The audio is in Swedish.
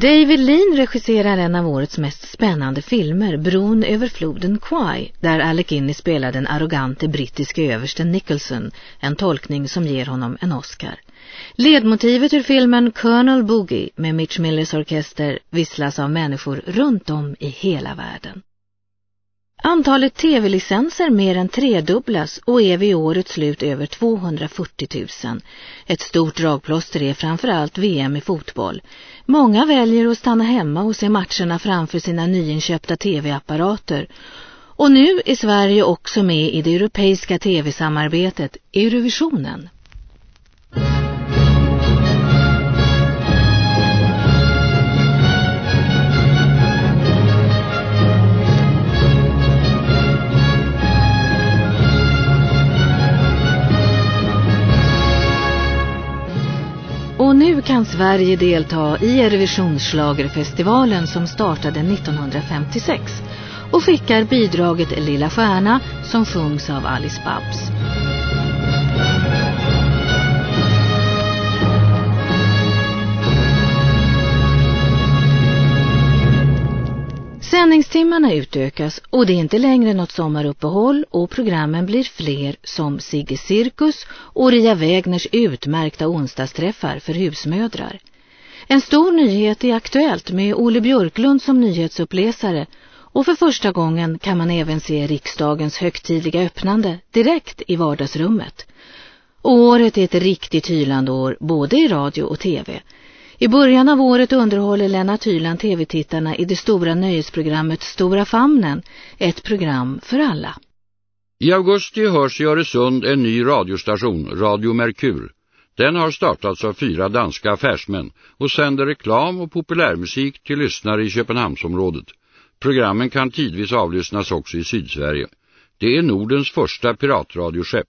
David Lean regisserar en av årets mest spännande filmer, Bron över floden Kwai, där Alec Guinness spelar den arrogante brittiska översten Nicholson, en tolkning som ger honom en Oscar. Ledmotivet ur filmen Colonel Boogie med Mitch Millers orkester visslas av människor runt om i hela världen. Antalet tv-licenser mer än tredubblas och är vid årets slut över 240 000. Ett stort dragplåster är framförallt VM i fotboll. Många väljer att stanna hemma och se matcherna framför sina nyinköpta tv-apparater. Och nu är Sverige också med i det europeiska tv-samarbetet Eurovisionen. Kan Sverige delta i Eurovisionsschlagerfestivalen som startade 1956 och skickar bidraget Lilla Stjärna som sjungs av Alice Babs. Sändningstimmarna utökas och det är inte längre något sommaruppehåll och programmen blir fler som Sigge Cirkus och Ria Wägners utmärkta onsdagsträffar för husmödrar. En stor nyhet är aktuellt med Olle Björklund som nyhetsuppläsare och för första gången kan man även se riksdagens högtidliga öppnande direkt i vardagsrummet. Året är ett riktigt hylande år både i radio och tv. I början av året underhåller Lennart Hyland tv-tittarna i det stora nöjesprogrammet Stora famnen, ett program för alla. I augusti hörs i Öresund en ny radiostation, Radio Merkur. Den har startats av fyra danska affärsmän och sänder reklam och populärmusik till lyssnare i Köpenhamnsområdet. Programmen kan tidvis avlyssnas också i Sydsverige. Det är Nordens första piratradioskepp.